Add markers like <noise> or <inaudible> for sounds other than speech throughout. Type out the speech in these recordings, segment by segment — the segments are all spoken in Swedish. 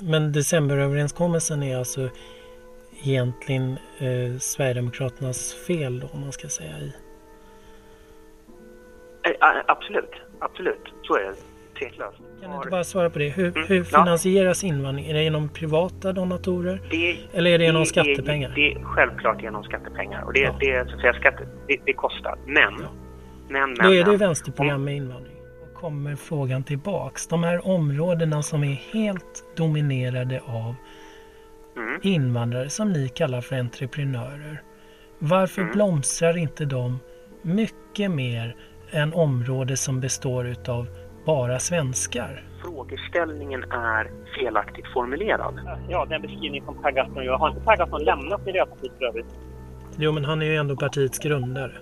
men decemberöverenskommelsen är alltså egentligen eh, Sverigedemokraternas fel då, om man ska säga i? Eh, absolut, absolut. Så är det. Tveklöst. Kan du inte bara svara på det? Hur, mm, hur finansieras ja. invandring? Är det genom privata donatorer? Det, eller är det genom det, skattepengar? Det, det är självklart genom skattepengar. Och det, ja. det, så att säga, skatte, det, kostar. Men, ja. men, men... Då är det vänsterprogram med invandring. Kommer frågan tillbaks. De här områdena som är helt dominerade av mm. invandrare som ni kallar för entreprenörer. Varför mm. blomstrar inte de mycket mer än område som består utav bara svenskar? Frågeställningen är felaktigt formulerad. Ja, den beskrivning som Per Gahrton gör. Har inte Per Gahrton lämnat Miljöpartiet för övrigt? Jo, men han är ju ändå partiets grundare.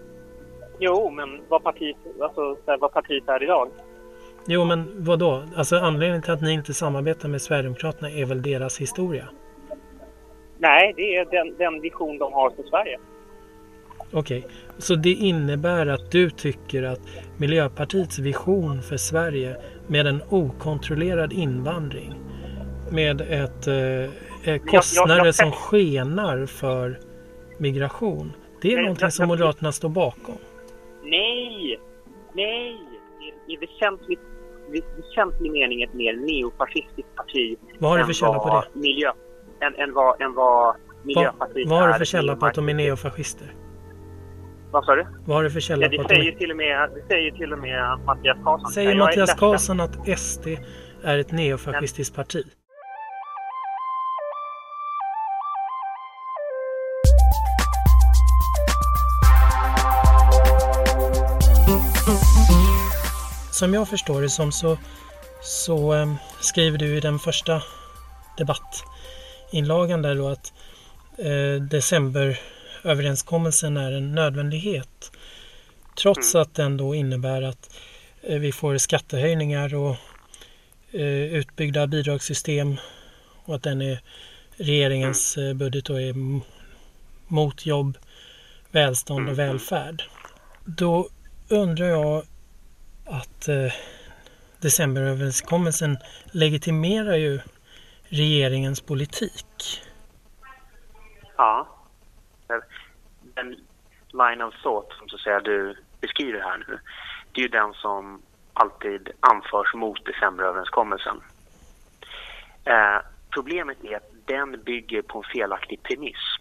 Jo, men vad partiet, alltså, vad partiet är idag? Jo, men vad då? Alltså anledningen till att ni inte samarbetar med Sverigedemokraterna är väl deras historia? Nej, det är den, den vision de har för Sverige. Okej, okay. så det innebär att du tycker att Miljöpartiets vision för Sverige med en okontrollerad invandring med ett eh, eh kostnader jag, jag, jag, som skenar för migration. Det är nej, någonting som Moderaterna står bakom. Nej, nej. I väsentlig mening ett mer neofascistiskt parti. Vad har du för källa på det? Miljö, än, än, vad, än vad Miljöpartiet Va, Vad har du för källa på att de är neofascister? Vad sa du? Vad har du för källa ja, på att de är... till och med, Det säger till och med Mattias Karlsson. Säger jag Mattias Karlsson att SD är ett neofascistiskt Men... parti? Som jag förstår det som så, så um, skriver du i den första debattinlagan där då att eh, december överenskommelsen är en nödvändighet. Trots mm. att den då innebär att eh, vi får skattehöjningar och eh, utbyggda bidragssystem och att den är regeringens mm. eh, budget och är mot jobb, välstånd och mm. välfärd. Då undrar jag att eh, decemberöverenskommelsen legitimerar ju regeringens politik. Ja eh, den line of thought som så att säga, du beskriver här nu, det är ju den som alltid anförs mot decemberöverenskommelsen. Eh, problemet är att den bygger på en felaktig premiss.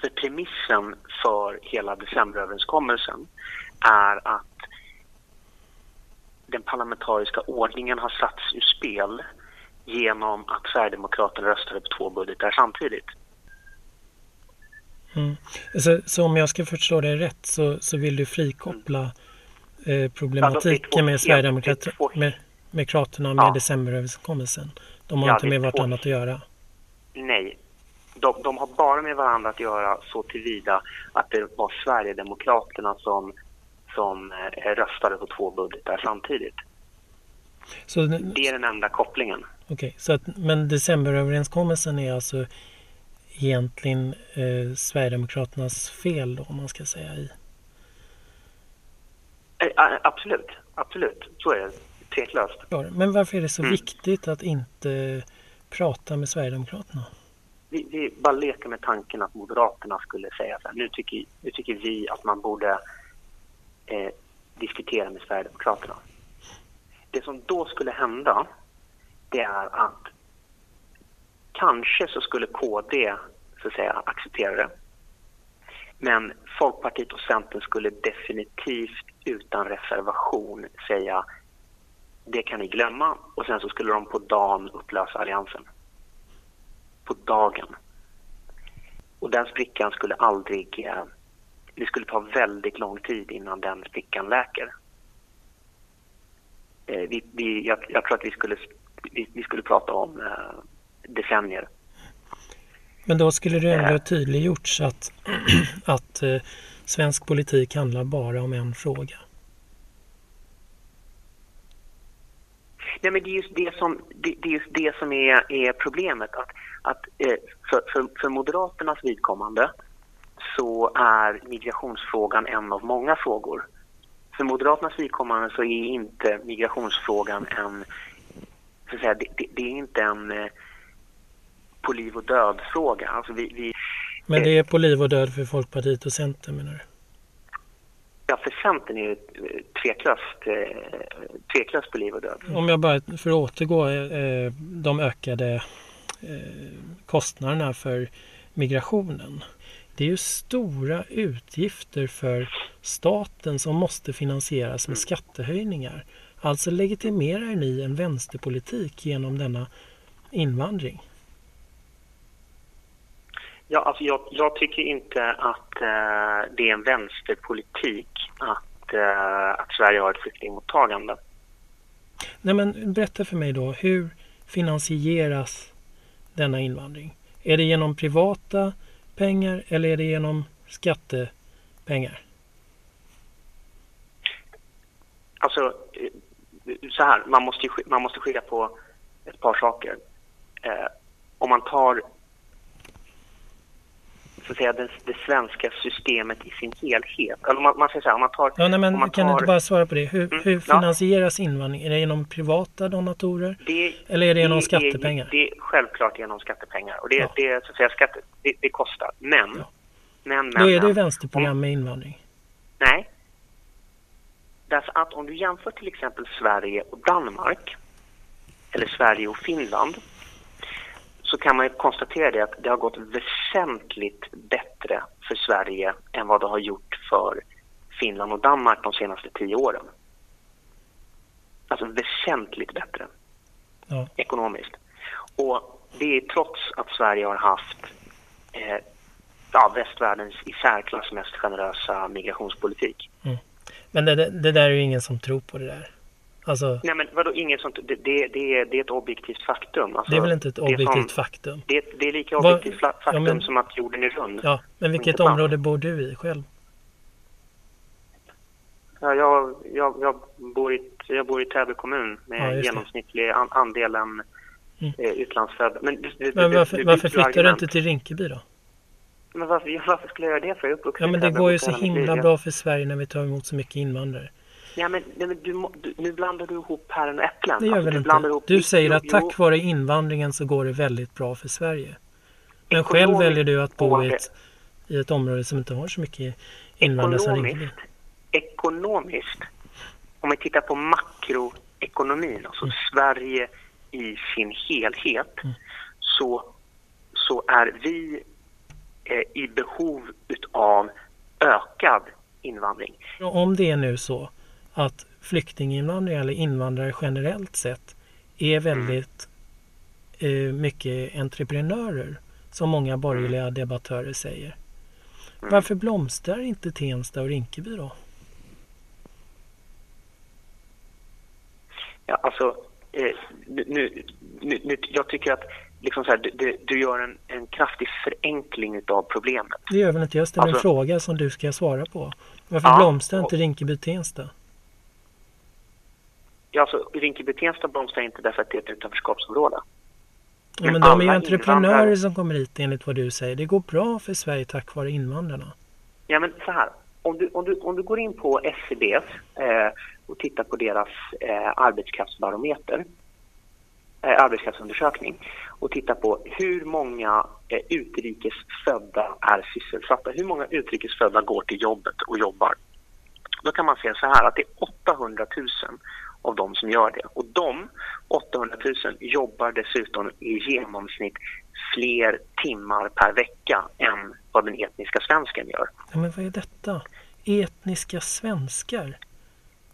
För premissen för hela decemberöverenskommelsen är att den parlamentariska ordningen har satts ur spel genom att Sverigedemokraterna röstade på två budgetar samtidigt. Mm. Så, så, om jag ska förstå det rätt så, så vill du frikoppla eh, problematiken med Sverigedemokraterna med, med Kraterna med ja. decemberöverenskommelsen? De har ja, inte med vartannat att göra? Nej. De, de, har bara med varandra att göra så tillvida att det var Sverigedemokraterna som, som eh, röstade på två budgetar samtidigt. Så, det är den enda kopplingen. Okej, okay, men decemberöverenskommelsen är alltså egentligen eh, Sverigedemokraternas fel då, om man ska säga i? Eh, absolut, absolut. Så är det. Tveklöst. Men varför är det så mm. viktigt att inte prata med Sverigedemokraterna? Vi, vi bara leker med tanken att Moderaterna skulle säga så här, nu tycker, nu tycker vi att man borde eh, diskutera med Sverigedemokraterna. Det som då skulle hända, det är att Kanske så skulle KD så att säga, acceptera det. Men Folkpartiet och Centern skulle definitivt utan reservation säga det kan ni glömma och sen så skulle de på dagen upplösa alliansen. På dagen. Och den sprickan skulle aldrig... Eh, det skulle ta väldigt lång tid innan den sprickan läker. Eh, vi, vi, jag, jag, tror att vi skulle, vi, vi skulle prata om eh, decennier. Men då skulle det ändå tydliggjorts att, <clears throat> att eh, svensk politik handlar bara om en fråga. Nej, men det är just det som, det, det är, just det som är, är problemet. Att, att eh, för, för, för Moderaternas vidkommande så är migrationsfrågan en av många frågor. För Moderaternas vidkommande så är inte migrationsfrågan en så att säga, det, det, det är inte en eh, på liv och död fråga. Alltså vi, vi, Men det är på liv och död för Folkpartiet och Centern menar du? ja, för Centern är det eh, tveklöst, eh, tveklöst på liv och död. Om jag bara för att återgå eh, de ökade eh, kostnaderna för migrationen. Det är ju stora utgifter för staten som måste finansieras med skattehöjningar. Alltså legitimerar ni en vänsterpolitik genom denna invandring? Ja, alltså jag, jag tycker inte att eh, det är en vänsterpolitik att, eh, att Sverige har ett flyktingmottagande. Nej men berätta för mig då, hur finansieras denna invandring? Är det genom privata pengar eller är det genom skattepengar? Alltså, eh, så här, man måste, man måste skilja på ett par saker. Eh, om man tar så att säga, det, det svenska systemet i sin helhet. Eller man, man säger så här, om man tar... Ja, nej, men man kan du inte bara svara på det? Hur, Mm, hur ja. finansieras invandring? Är det genom privata donatorer? Det, Eller är det genom är- skattepengar? Det är självklart genom skattepengar. Och det, Ja. det, så att säga, skatte, det, det kostar. Men, Ja. men, men, Då är det ju vänsterprogram med invandring. Nej. Därför att om du jämför till exempel Sverige och Danmark, eller Sverige och Finland, så kan man ju konstatera det att det har gått väsentligt bättre för Sverige än vad det har gjort för Finland och Danmark de senaste tio åren. Alltså väsentligt bättre Ja. ekonomiskt. Och det är trots att Sverige har haft eh, ja, västvärldens i särklass mest generösa migrationspolitik. Men det, det, det där är ju ingen som tror på det där. Alltså, Nej men vadå inget sånt, det, det, det, är, det är ett objektivt faktum. Alltså, det är väl inte ett det objektivt som- faktum? Det, det är lika objektivt ja, faktum men- som att jorden är rund. Ja, men vilket område bor du i själv? Ja, jag, jag, jag, bor i, jag bor i Täby kommun med Ja, det. genomsnittlig an, andelen Mm. eh, utlandsfödda. Men, du- Men varför, du- varför flyttar du inte till Rinkeby då? Men varför, ja, varför skulle jag göra det för? Jag är uppvuxen Ja men det går ju så himla bra för Sverige när vi tar emot så mycket invandrare. Ja, men, nej, men du, du, nu blandar du ihop päron och äpplen. Det gör Alltså, väl du inte? ihop- Du säger att tack vare invandringen så går det väldigt bra för Sverige. Men själv väljer du att bo i ett, i ett område som inte har så mycket invandrare som ekonomiskt, ekonomiskt, om vi tittar på makroekonomin, alltså Mm. Sverige i sin helhet, så, så är vi eh, i behov utav ökad invandring. Och Om det är nu så att flyktinginvandring eller invandrare generellt sett är väldigt eh, mycket entreprenörer som många borgerliga debattörer säger. Varför blomstrar inte Tensta och Rinkeby då? Ja, alltså, eh, nu, nu, nu, jag tycker att liksom så här, du, du, gör en, en kraftig förenkling utav problemet. Det gör väl inte jag ställer en Alltså- fråga som du ska svara på. Varför Ja, blomstrar inte och- Rinkeby Tensta? Ja, alltså, Rinkeby-Tensta blomstrar inte därför att det är ett utanförskapsområde. Ja, Men de är ju entreprenörer invandrare- som kommer hit enligt vad du säger. Det går bra för Sverige tack vare invandrarna. Ja, men så här. Om du, om du, om du går in på SCBs eh, och tittar på deras eh, arbetskraftsbarometer, eh, arbetskraftsundersökning och tittar på hur många eh, utrikes födda är sysselsatta, hur många utrikes födda går till jobbet och jobbar. Då kan man säga så här att det är 800 000 av dem som gör det. Och de 800 000 jobbar dessutom i genomsnitt fler timmar per vecka än vad den etniska svensken gör. Men vad är detta? Etniska svenskar?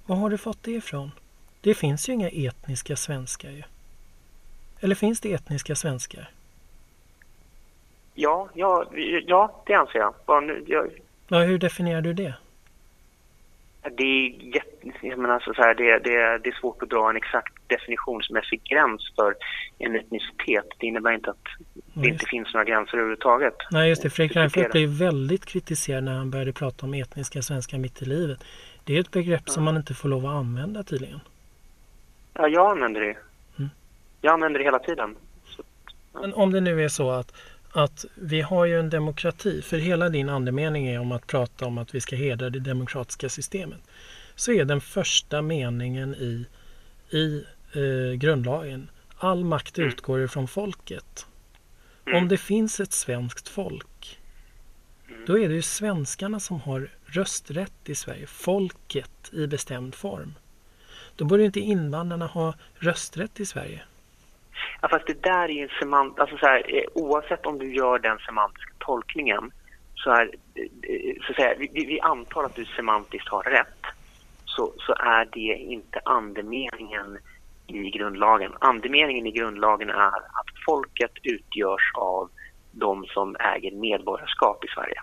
Var har du fått det ifrån? Det finns ju inga etniska svenskar ju. Eller finns det etniska svenskar? Ja, ja, ja det anser jag Ja, hur definierar du det? Det, är jag menar så här, det, det, det är svårt att dra en exakt definitionsmässig gräns för en etnicitet. Det innebär inte att det Ja, inte just. finns några gränser överhuvudtaget. Nej, just det. Fredrik. Reinfeldt blev väldigt kritiserad när han började prata om etniska svenskar mitt i livet. Det är ett begrepp som man inte får lov att använda tydligen. Ja, jag använder det. Mm. Jag använder det hela tiden. Så, Men om det nu är så att, att vi har ju en demokrati, för hela din andemening är om att prata om att vi ska hedra det demokratiska systemet, så är den första meningen i, i eh, grundlagen all makt Mm. utgår ifrån folket. Mm. Om det finns ett svenskt folk, Mm. då är det ju svenskarna som har rösträtt i Sverige. Folket i bestämd form. Då borde inte invandrarna ha rösträtt i Sverige. Ja, fast det där är ju en semant... Alltså så här, eh, oavsett om du gör den semantiska tolkningen så är... Eh, så att säga, vi, vi antar att du semantiskt har rätt så, så är det inte andemeningen i grundlagen. Andemeningen i grundlagen är att folket utgörs av de som äger medborgarskap i Sverige.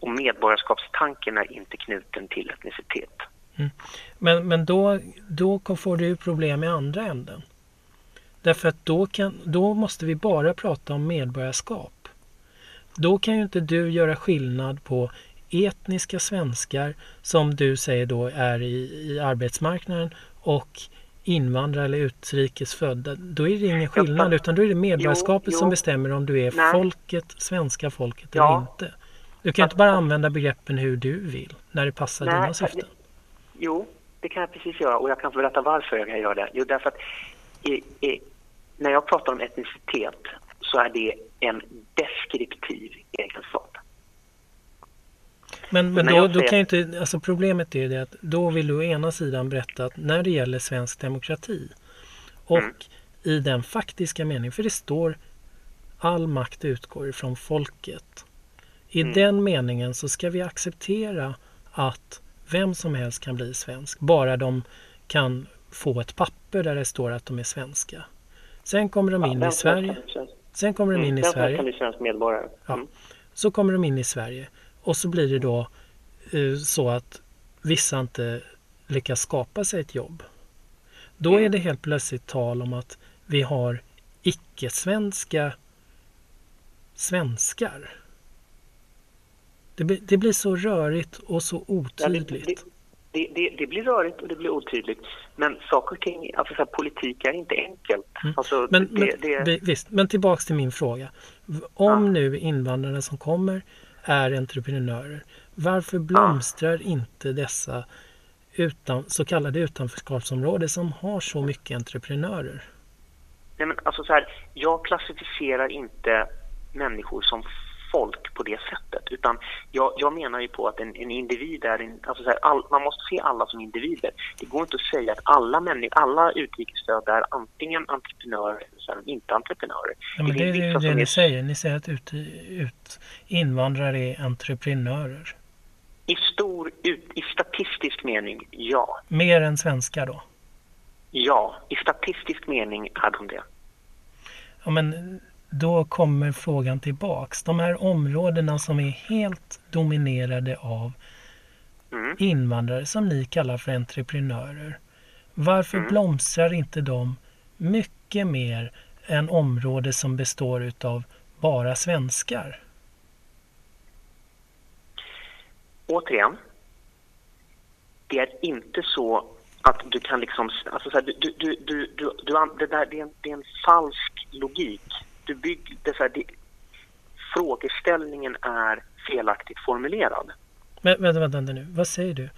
Och medborgarskapstanken är inte knuten till etnicitet. Mm. Men, men då, då får du ju problem i andra änden. Därför att då, kan, då måste vi bara prata om medborgarskap. Då kan ju inte du göra skillnad på etniska svenskar som du säger då är i, i arbetsmarknaden och invandrare eller utrikes födda. Då är det ingen skillnad utan då är det medborgarskapet Jo, jo. som bestämmer om du är Nej. folket, svenska folket Ja. eller inte. Du kan inte bara använda begreppen hur du vill när det passar Nej, dina syften. Jo, det kan jag precis göra och jag kan berätta varför jag kan göra det. Jo, därför att i, i, när jag pratar om etnicitet så är det en deskriptiv egenskap. Men, men då, jag då säger- kan ju inte, alltså problemet är ju det att då vill du å ena sidan berätta att när det gäller svensk demokrati och Mm. i den faktiska meningen, för det står all makt utgår ifrån folket. I Mm. den meningen så ska vi acceptera att vem som helst kan bli svensk, bara de kan få ett papper där det står att de är svenska. Sen kommer de in i Sverige. Sen kommer de in i helst Sverige. kan bli svensk medborgare. Ja. Mm. Så kommer de in i Sverige och så blir det då eh, så att vissa inte lyckas skapa sig ett jobb. Då är det helt plötsligt tal om att vi har icke-svenska svenskar. Det, blir- det blir så rörigt och så Ja, det, otydligt. det, det, det, det blir rörigt och det blir otydligt. Men saker och ting, alltså så här, politik är inte enkelt. Mm. Alltså, Men, det, men, det, vi- visst, men tillbaks till min fråga. Om Ja. nu invandrarna som kommer är entreprenörer, varför blomstrar inte dessa utan, så kallade utanförskapsområden som har så mycket entreprenörer? Nej, men alltså så här, jag klassificerar inte människor som folk på det sättet. Utan jag, jag menar ju på att en, en individ är en, alltså så här, all, man måste se alla som individer. Det går inte att säga att alla, människor, alla utrikesfödda är antingen entreprenörer eller är inte entreprenörer. Ja, men det är som det är- ni säger. Ni säger att ut, ut, invandrare är entreprenörer. I stor, ut, i statistisk mening, ja. Mer än svenskar då? Ja, i statistisk mening är de det. Ja, men då kommer frågan tillbaks. De här områdena som är helt dominerade av Mm. invandrare som ni kallar för entreprenörer. Varför Mm. blomstrar inte de mycket mer än område som består utav bara svenskar? återigen, det är inte så att du kan liksom... Alltså så här, du, du, du, du, det, där, det, är en, det är en falsk logik. Du bygg, det så här, det, frågeställningen är felaktigt formulerad. Men, vänta, vänta, nu. Vad säger du?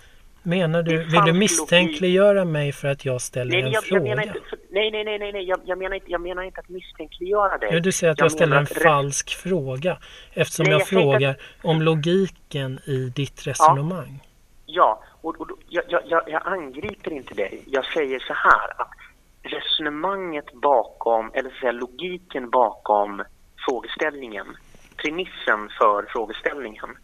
Menar du, vill du falsk misstänkliggöra mig för att jag ställer Nej, en jag, jag fråga? menar inte, för, nej, nej, nej, nej, nej jag, jag, menar inte, jag menar inte att misstänkliggöra dig. Ja, du säger att jag, Jag ställer en att rätt- falsk fråga eftersom Nej, jag, jag frågar om logiken i ditt resonemang. Ja, och, och, jag, jag, jag, jag angriper inte dig. Jag säger så här att resonemanget bakom, eller så säga, logiken bakom frågeställningen, premissen för frågeställningen,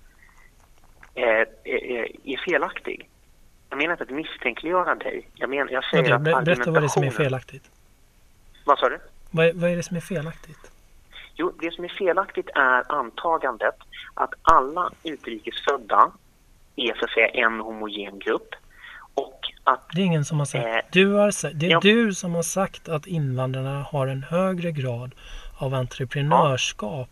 eh, är, är, är felaktig. Jag menar inte att misstänkliggöra dig. Jag, men, jag säger Okej, att ber- berätta vad det är som är argumentationen- felaktigt. Vad sa du? Vad är, vad är det som är felaktigt? Jo, det som är felaktigt är antagandet att alla utrikesfödda är så att säga en homogen grupp och att Det är ingen som har sagt. Eh, Du har, det är ja. du som har sagt att invandrarna har en högre grad av entreprenörskap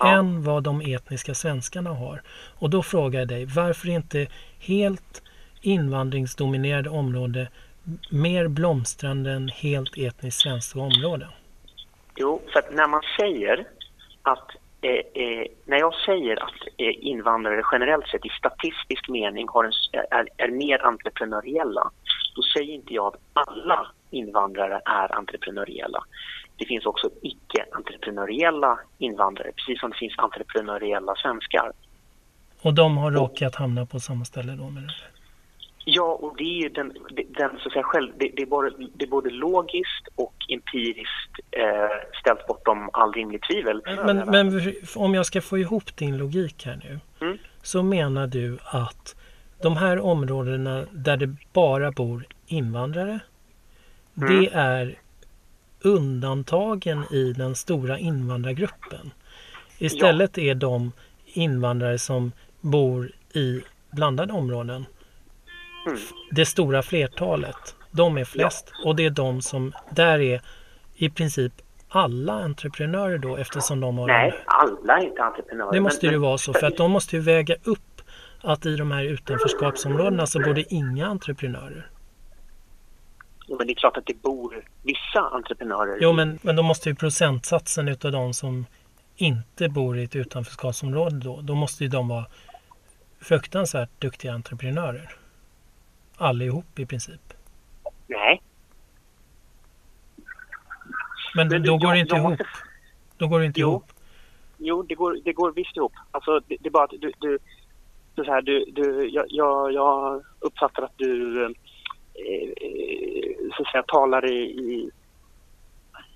Ja. än vad de etniska svenskarna har. Och då frågar jag dig, varför inte helt invandringsdominerade område mer blomstrande än helt etniskt svenska områden? Jo, för att när man säger att eh, eh, när jag säger att eh, invandrare generellt sett i statistisk mening har en, är, är mer entreprenöriella, då säger inte jag att alla invandrare är entreprenöriella. Det finns också icke-entreprenöriella invandrare, precis som det finns entreprenöriella svenskar. Och de har råkat hamna på samma ställe då? Med det. Ja, och det är ju den, den så att säga, själv, det, det, är både, det är både logiskt och empiriskt eh, ställt bortom all rimlig tvivel. Men, men om jag ska få ihop din logik här nu. Mm. Så menar du att de här områdena där det bara bor invandrare. Mm. Det är undantagen i den stora invandrargruppen. Istället är de invandrare som bor i blandade områden Mm. det stora flertalet. De är flest och det är de som, där är i princip alla entreprenörer då eftersom de har... Nej, alla är inte entreprenörer. Det måste men, ju vara så för att de måste ju väga upp att i de här utanförskapsområdena så bor det inga entreprenörer. Jo, men det är klart att det bor vissa entreprenörer. Jo, men, men då måste ju procentsatsen utav de som inte bor i ett utanförskapsområde då, då måste ju de vara fruktansvärt duktiga entreprenörer. Allihop i princip. Nej. Men, Men du, då går jag- det inte ihop. måste- Då går det inte Jo. ihop. Jo, det går, det går visst ihop. Alltså, det, det är bara att du... du så här, du, du, jag, jag, jag uppfattar att du eh, eh, så att säga, talar i, i,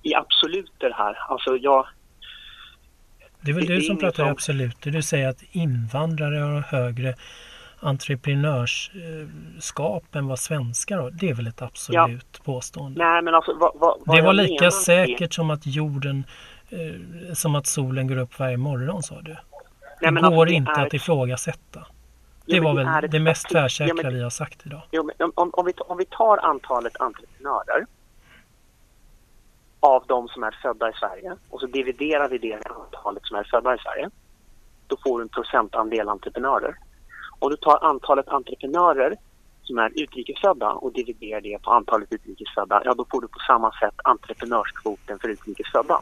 i absoluter här. Alltså jag... Det är väl Det- du som pratar som- absolut. Du säger att invandrare har högre entreprenörskap än vad svenskar har. Det är väl ett absolut påstående. Nej, men alltså vad, vad, vad det var lika säkert som att jorden, eh, som att solen går upp varje morgon sa du. Det Nej, men går alltså, det inte är att ifrågasätta. Jo, Det men var det väl det mest faktum. Ja, tvärsäkra men- vi har sagt idag. Jo, men om, om, om, vi, om vi tar antalet entreprenörer av de som är födda i Sverige och så dividerar vi det med antalet som är födda i Sverige. Då får du en procentandel entreprenörer. Om du tar antalet entreprenörer som är utrikesfödda och dividerar det på antalet utrikesfödda, ja då får du på samma sätt entreprenörskvoten för utrikesfödda.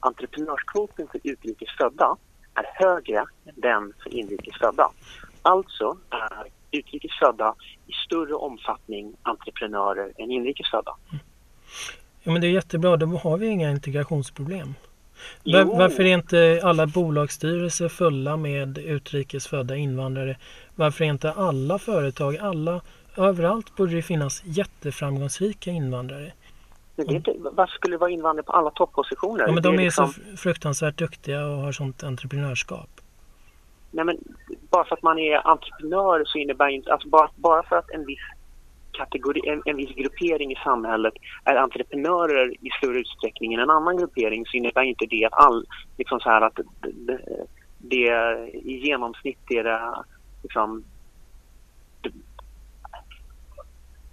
Entreprenörskvoten för utrikesfödda är högre än den för inrikesfödda. Alltså är utrikesfödda i större omfattning entreprenörer än inrikesfödda. Ja, men det är jättebra, då har vi inga integrationsproblem. Var, varför är inte alla bolagsstyrelser fulla med utrikesfödda invandrare? Varför är inte alla företag, alla, överallt borde det finnas jätteframgångsrika invandrare? Är inte, varför skulle det vara invandrare på alla toppositioner? Ja, men de är liksom- så fruktansvärt duktiga och har sånt entreprenörskap. Nej, men bara för att man är entreprenör så innebär inte... Alltså bara, bara för att en viss kategori, en, en viss gruppering i samhället är entreprenörer i större utsträckning än en annan gruppering så innebär inte det att all... Liksom så här att det, det, det i genomsnitt är det liksom... Det,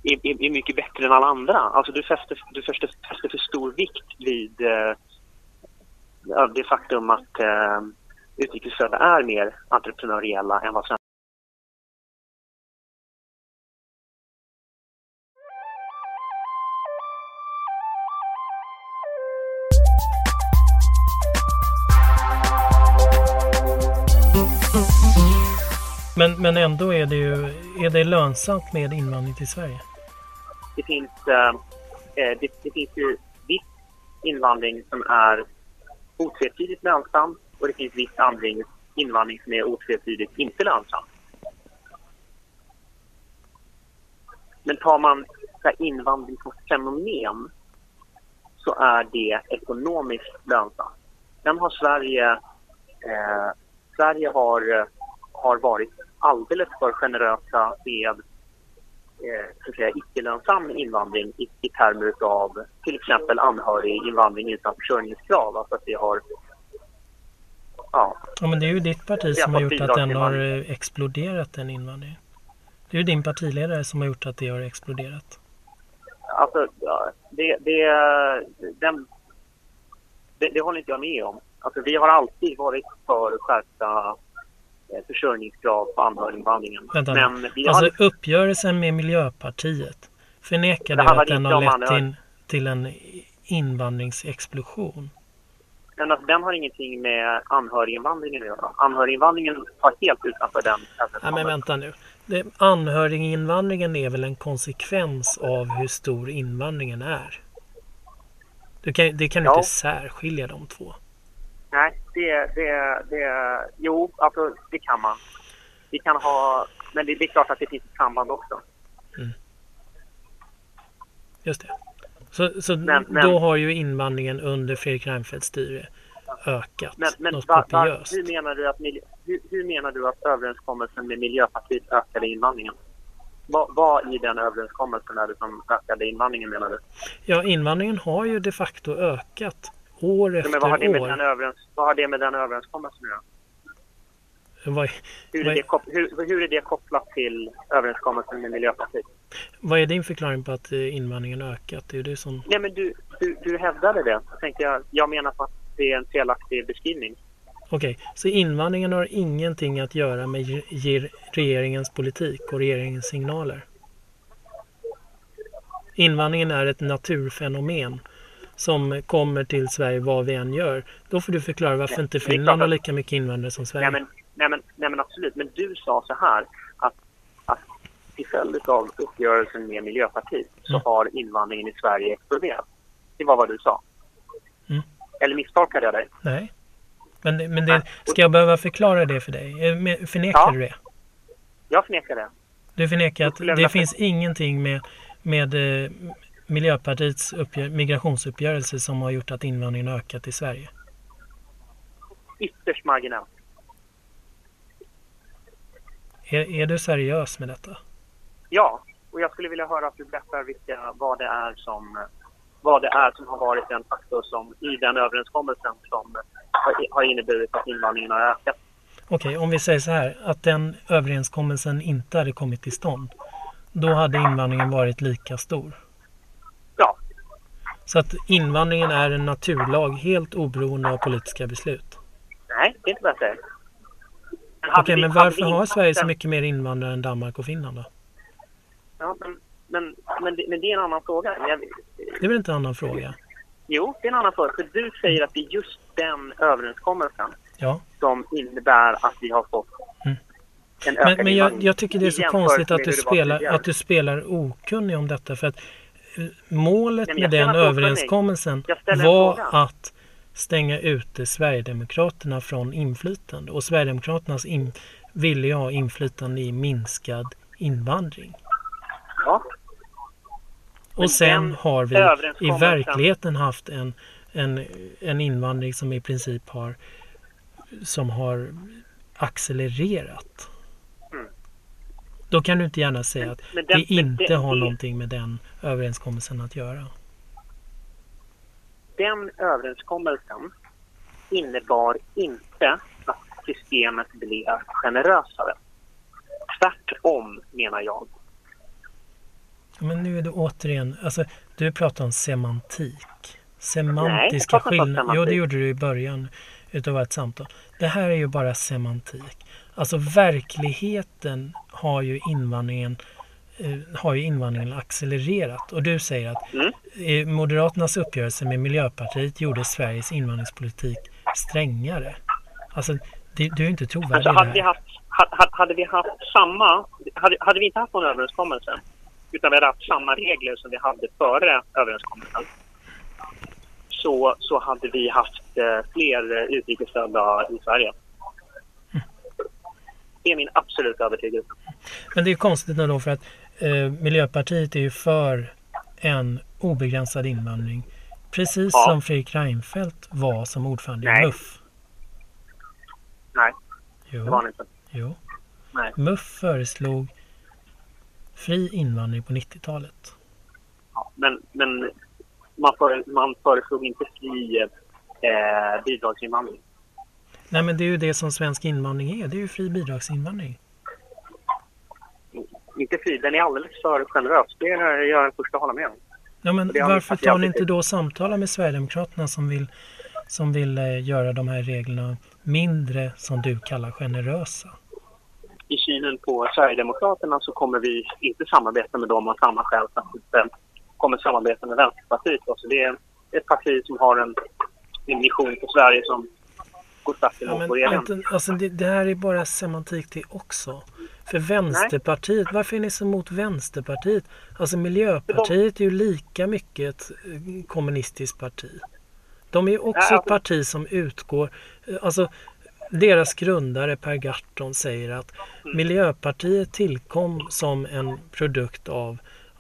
är, är, är mycket bättre än alla andra. Alltså du fäster, du fäster, fäster för stor vikt vid eh, det faktum att eh, utrikesfödda är mer entreprenöriella än vad Men, men ändå är det ju är det lönsamt med invandring till Sverige. det finns, eh, eh det, det finns ju viss invandring som är otvetydigt lönsam och det finns viss invandring, invandring som är otvetydigt inte lönsam. Men tar man här, invandring som fenomen så är det ekonomiskt lönsamt. Sen har Sverige, eh, Sverige har, eh, har varit alldeles för generösa med eh, så att säga, icke-lönsam invandring i, i termer av till exempel anhöriginvandring utan försörjningskrav. Alltså att vi har ja, Ja, men det är ju ditt parti som har gjort att den har exploderat den invandringen. Det är ju din partiledare som har gjort att det har exploderat. alltså, det, det, den, det, det håller inte jag med om. Alltså, vi har alltid varit för skärpta försörjningskrav på anhöriginvandringen. Men vi har Alltså uppgörelsen med Miljöpartiet. Förnekar du att den har lett till, till en invandringsexplosion? Men att den har ingenting med anhöriginvandringen att göra. Anhöriginvandringen var helt utanför den Nej men vänta nu. det, anhöriginvandringen är väl en konsekvens av hur stor invandringen är. Kan, det kan du Ja. inte särskilja de två. Nej, det, det, det... Jo, alltså det kan man. Vi kan ha... Men det, det är klart att det finns ett samband också. Just det. Så, så Men- men- då har ju invandringen under Fredrik Reinfeldts styre ökat Men, men något va, va, hur, menar du att, hur, hur menar du att överenskommelsen med Miljöpartiet ökade invandringen? Vad, vad i den överenskommelsen är det som ökade invandringen menar du? Ja, invandringen har ju de facto ökat år efter men vad, har det med den år. överens, vad har det med den överenskommelsen att göra? Vad, Hur Vad är, det, hur, hur är det kopplat till överenskommelsen med Miljöpartiet? vad är din förklaring på att eh, invandringen ökat? Är det som... Nej, men du, du, du hävdade det. Jag, tänkte jag, jag menar på att det är en felaktig beskrivning. Okej, så invandringen har ingenting att göra med ge- ge- regeringens politik och regeringens signaler? Invandringen är ett naturfenomen som kommer till Sverige vad vi än gör. Då får du förklara varför Nej, inte Finland har lika mycket invandrare som Sverige. Nej men, nej, men, nej men absolut, men du sa så här att, att till följd av uppgörelsen med Miljöpartiet så Mm. har invandringen i Sverige exploderat. Det var vad du sa. Mm. Eller misstolkade jag dig? Nej. Men, men det, ska jag behöva förklara det för dig? Eh, Förnekar Ja. du det? Jag förnekar det. Du förnekar att det finns ingenting med, med eh, Miljöpartiets uppgör- migrationsuppgörelse som har gjort att invandringen har ökat i Sverige? Ytterst marginellt. Är, är du seriös med detta? Ja, och jag skulle vilja höra att du berättar vilka, vad det är som vad det är som har varit en faktor som i den överenskommelsen som har, har inneburit att invandringen har ökat. Okej, om vi säger så här att den överenskommelsen inte hade kommit till stånd. Då hade invandringen varit lika stor. Så att invandringen är en naturlag helt oberoende av politiska beslut. nej, det är inte vad jag säger. Men Okej, vi- men varför har Sverige så mycket mer invandrare än Danmark och Finland då? Ja, men, men, men, det, men det är en annan fråga. Jag, Det är väl inte en annan fråga? jo, det är en annan fråga. För du säger att det är just den överenskommelsen Ja. som innebär att vi har fått Mm. en ökad Men, men jag, jag tycker det är så konstigt att du, spelar, att du spelar okunnig om detta. För att målet Nej, med den överenskommelsen var att stänga ute Sverigedemokraterna från inflytande. Och Sverigedemokraternas in, ville ju ha inflytande i minskad invandring. Ja, Och sen har vi i verkligheten haft en, en, en invandring som i princip har som har accelererat. Då kan du inte gärna säga att men den- det men inte det- har det- någonting med den överenskommelsen att göra. den överenskommelsen innebar inte att systemet blev generösare. Tvärtom, menar jag. Men nu är det återigen, alltså du pratar om semantik. Semantiska skillnader. Jo, det gjorde du i början utav vårt samtal. Det här är ju bara semantik. Alltså verkligheten har ju invandringen eh, har ju invandringen accelererat. Och du säger att Mm. eh, Moderaternas uppgörelse med Miljöpartiet gjorde Sveriges invandringspolitik strängare. Alltså, det, du är inte trovärdig Alltså, hade, vi haft, hade, hade vi haft samma... Hade, hade vi inte haft någon överenskommelse utan vi hade haft samma regler som vi hade före överenskommelsen så, så hade vi haft eh, fler utrikesfödda i Sverige. Det är min absoluta övertygelse. Men det är konstigt ändå för att eh, Miljöpartiet är ju för en obegränsad invandring. Precis Ja. som Fredrik Reinfeldt var som ordförande i Nej. MUF. Nej, det var Jo, det inte. jo. Nej. MUF föreslog fri invandring på 90-talet. Ja, men men man, före, man föreslog inte fri eh, bidragsinvandring. Nej men det är ju det som svensk invandring är. Det är ju fri bidragsinvandring. Inte fri, den är alldeles för generös. Det är jag den första att hålla med om. Ja, men varför tar ni inte då samtala med Sverigedemokraterna som vill, som vill eh, göra de här reglerna mindre, som du kallar generösa? I synen på Sverigedemokraterna så kommer vi inte samarbeta med dem av samma skäl som vi kommer samarbeta med Vänsterpartiet. Så det är ett parti som har en, en mission för Sverige som tvärt Ja, men, vänta, alltså det, det här är bara semantik det också. För Vänsterpartiet, varför är ni så emot Vänsterpartiet? Alltså Miljöpartiet är ju lika mycket ett kommunistiskt parti. De är ju också ett parti som utgår, alltså deras grundare Per Gahrton säger att Mm. Miljöpartiet tillkom som en produkt av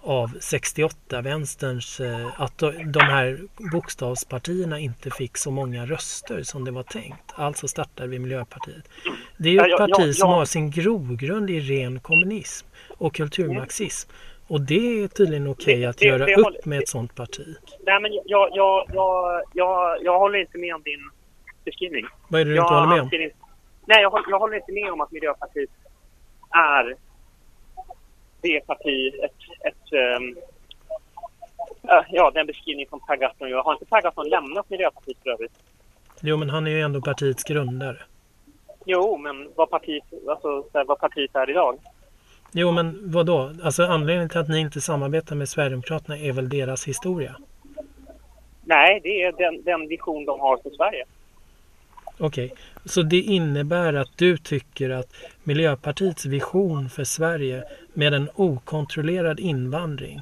av 68-vänsterns, eh, att de här bokstavspartierna inte fick så många röster som det var tänkt. Alltså startade vi Miljöpartiet. Det är ju ett parti som har sin grogrund i ren kommunism och kulturmarxism. Och det är tydligen okej Det- att det- göra det upp håller- med ett sådant parti. Nej, men jag, jag, jag, jag, jag håller inte med om din beskrivning. Vad är det du jag inte håller med om? inte- Nej, jag, jag håller inte med om att Miljöpartiet är det parti, ett, ett äh, ja, den beskrivning som Per Gahrton gör. Har inte Per Gahrton lämnat Miljöpartiet för övrigt? Jo, men han är ju ändå partiets grundare. Jo, men vad partiet, alltså, vad partiet är idag? Jo, men vad då? Alltså anledningen till att ni inte samarbetar med Sverigedemokraterna är väl deras historia? Nej, det är den, den vision de har för Sverige. Okej, så det innebär att du tycker att Miljöpartiets vision för Sverige med en okontrollerad invandring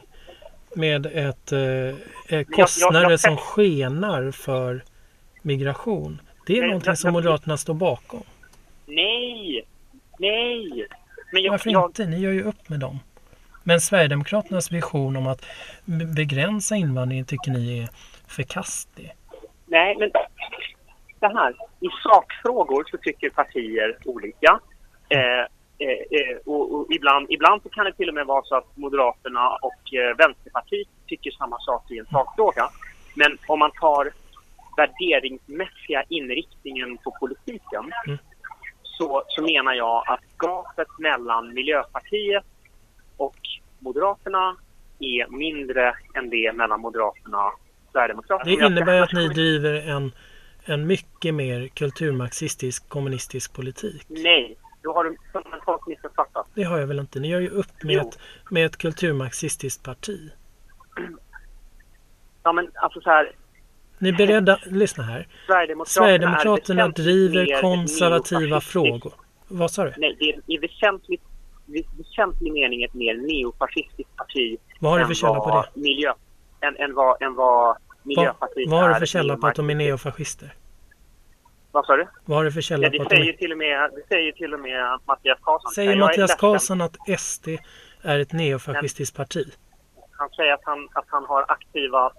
med ett, eh, eh, jag- kostnader jag- som skenar för migration. Det är Nej, någonting jag- som jag- Moderaterna står bakom. Nej! Nej! Men jag, Varför jag, inte? Ni gör ju upp med dem. Men Sverigedemokraternas vision om att be- begränsa invandringen tycker ni är förkastlig. Nej, men så här. I sakfrågor så tycker partier olika. Eh, eh, eh, och, och ibland, ibland så kan det till och med vara så att Moderaterna och eh, Vänsterpartiet tycker samma sak i en sakfråga. Men om man tar värderingsmässiga inriktningen på politiken Mm. så, så menar jag att gapet mellan Miljöpartiet och Moderaterna är mindre än det mellan Moderaterna och Sverigedemokraterna. Det innebär att ni driver en, en mycket mer kulturmarxistisk kommunistisk politik. Nej, då har du fundamentalt missuppfattat. Det har jag väl inte. Ni gör ju upp med, Jo. ett, med ett kulturmarxistiskt parti. <clears throat> Ja, men alltså så här. Ni är beredda, lyssna här. Sverigedemokraterna, Sverigedemokraterna driver konservativa frågor. Vad sa du? Nej, det är i väsentligt, väsentlig mening ett mer neofascistiskt parti Vad har du för källa på det? Miljö, än, än, vad, än vad Miljöpartiet vad har du för källa på att de är neofascister? Vad sa du? Vad har du för källa Ja, på det, att de säger är... till och med, det säger till och med Mattias Karlsson. Säger Jag Mattias. Karlsson att SD är ett neofascistiskt parti? Han säger att han, att han har aktiva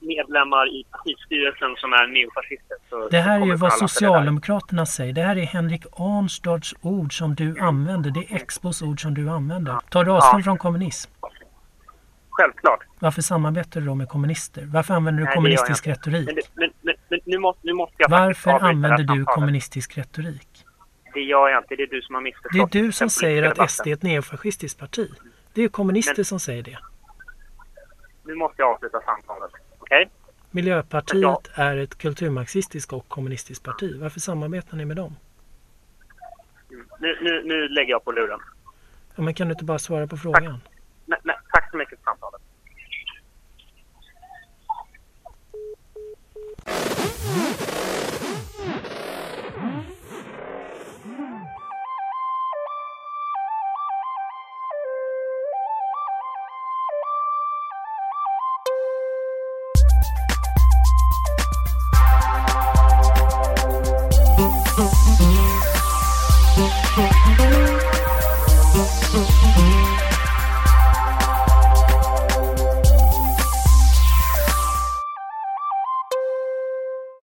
medlemmar i partistyrelsen som är neofascister. Det här är ju vad. Socialdemokraterna säger. Det här är Henrik Arnstads ord som du använder. Det är Expos ord som du använder. Tar du avstånd Ja. från kommunism? Självklart. Varför samarbetar du då med kommunister? Varför använder du Nej, jag kommunistisk retorik? Men, men, men, men nu, måste, nu måste jag Varför använder du kommunistisk retorik? Det gör jag inte. Det är du som har missförstått. Det är du som säger att SD är ett neofascistiskt parti. Det är kommunister Men- som säger det. Nu måste jag avsluta samtalet. Okej? Miljöpartiet Ja. är ett kulturmarxistiskt och kommunistiskt parti. Varför samarbetar ni med dem? Mm. Nu, nu, nu lägger jag på luren. Ja, men kan du inte bara svara på frågan? Tack så mycket för samtalet. Thank